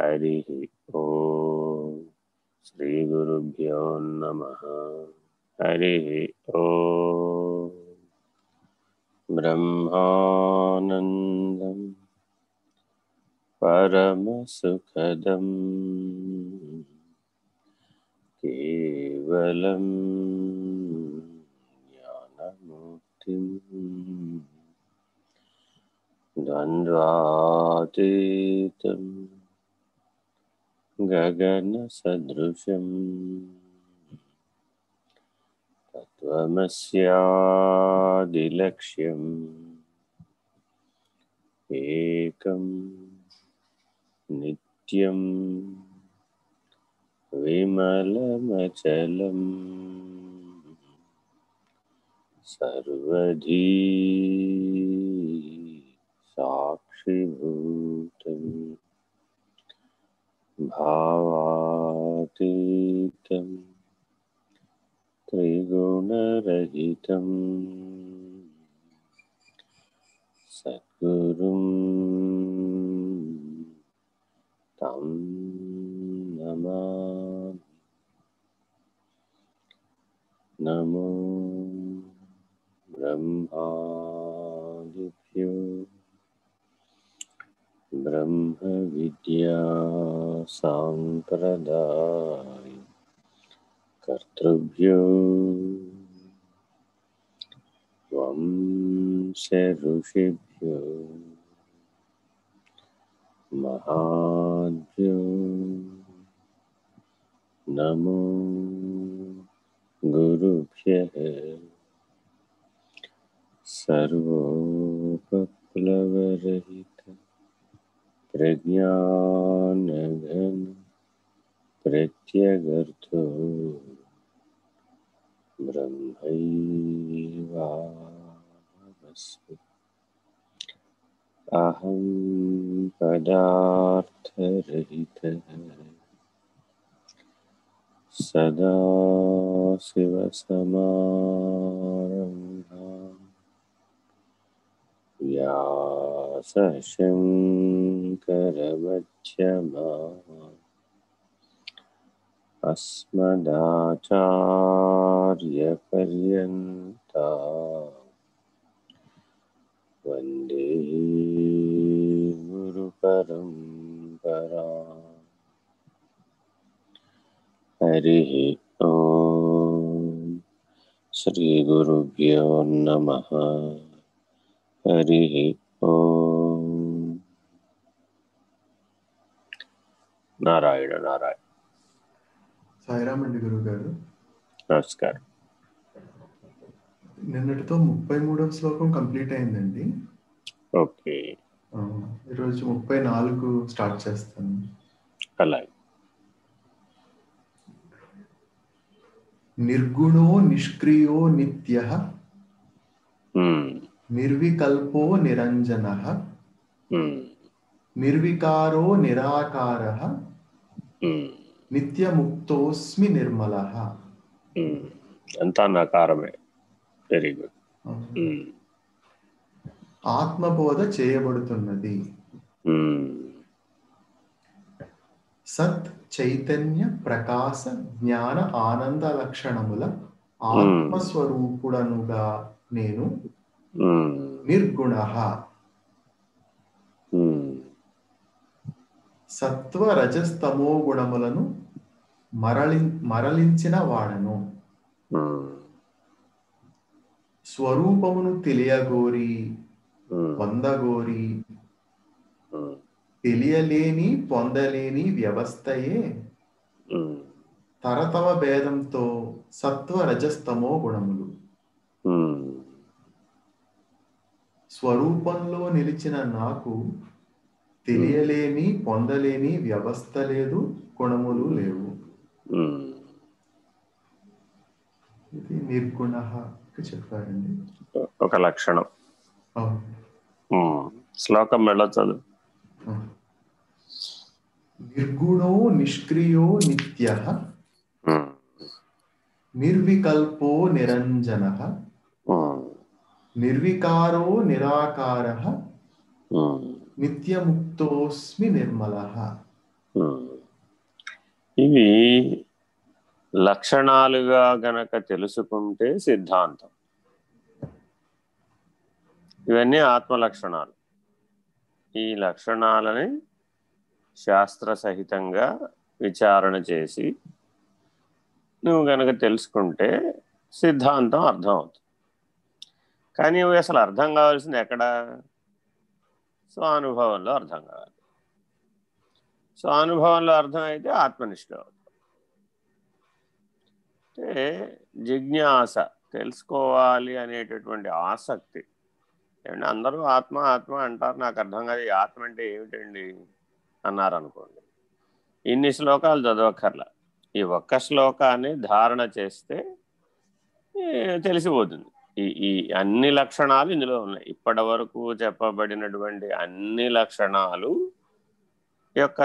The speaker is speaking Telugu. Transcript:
हरिः ॐ नमः। हरिः ॐ ब्रह्मानन्दम् परमसुखदम् केवलं ज्ञानमूर्तिम् द्वन्द्वातीतम् गगनसदृशम्। तत्त्वमस्यादिलक्ष्यम्। एकं नित्यं विमलमचलम्। सर्वधी साक्षिभूतम् भावातीतं त्रिगुणरहितं सद्गुरुं तं नमामि। नमो ब्रह्मादिभ्यो। ब्रह्म विद्या सांप्रदाय कर्तृभ्यो वंशऋषिभ्यो महाभ्यो नमो गुरुभ्यः सर्वोपप्लवरहित। प्रज्ञानघन प्रत्यगर्थो ब्रह्मैवास्मि अहं पदार्थरहितः सदा शिवसमारम्भा व्यासशङ्करमध्यमा अस्मदाचार्यपर्यन्ता। वंदे गुरुपरम्परा। हरिः ॐ श्रीगुरुभ्यो नमः। हरिः నారాయణ నారాయణ. సాయిరామ్ అండి గురువు గారు. నమస్కారం. నిన్నటితో ముప్పై మూడవ శ్లోకం కంప్లీట్ అయిందండి. ఓకే. ఈరోజు ముప్పై నాలుగు స్టార్ట్ చేస్తాను. అలాగే. నిర్గుణో నిష్క్రియో నిత్య నిర్వికల్పో నిరంజన నిర్వికారో నిరాకార నిత్యముక్తోస్మి నిర్మల. అంతా నకారమే వెరీ గుడ్ ఆత్మబోధ చేయబడుతున్నది. సత్ చైతన్య ప్రకాశ జ్ఞాన ఆనంద లక్షణముల ఆత్మస్వరూపుడనుగా నేను నిర్గుణ. సత్వ రజస్తమో గుణములను మరలి మరలించిన వాడను. స్వరూపమును తెలియగోరి పొందగోరి తెలియలేని పొందలేని వ్యవస్థయే ఉమ్, తరతమ భేదంతో సత్వ రజస్తమో గుణములు. స్వరూపంలో నిలిచిన నాకు తెలియలేని పొందలేని వ్యవస్థ లేదు గుణములు లేవు. ఇది నిర్గుణ చెప్పారండి. ఒక లక్షణం. శ్లోకం మెళ్ళ చదువు? నిర్గుణో నిష్క్రియో నిత్య నిర్వికల్పో నిరంజన నిర్వికారో నిరాకార నిత్యముక్తోస్మి నిర్మల. ఇవి లక్షణాలుగా గనక తెలుసుకుంటే సిద్ధాంతం. ఇవన్నీ ఆత్మ లక్షణాలు ఈ లక్షణాలని శాస్త్ర సహితంగా విచారణ చేసి నువ్వు గనక తెలుసుకుంటే సిద్ధాంతం అర్థం అవుతుంది కానీ అసలు అర్థం కావాల్సింది ఎక్కడ? స్వానుభవంలో అర్థం కావాలి. స్వానుభవంలో అర్థమైతే ఆత్మనిష్ట అంటే జిజ్ఞాస తెలుసుకోవాలి అనేటటువంటి ఆసక్తి. ఏమంటే అందరూ ఆత్మ ఆత్మ అంటారు నాకు అర్థం కాదు ఈ ఆత్మ అంటే ఏమిటండి? అన్నారు అనుకోండి ఇన్ని శ్లోకాలు చదవక్కర్లా. ఈ ఒక్క శ్లోకాన్ని ధారణ చేస్తే తెలిసిపోతుంది. ఈ ఈ అన్ని లక్షణాలు ఇందులో ఉన్నాయి. ఇప్పటి వరకు చెప్పబడినటువంటి అన్ని లక్షణాలు యొక్క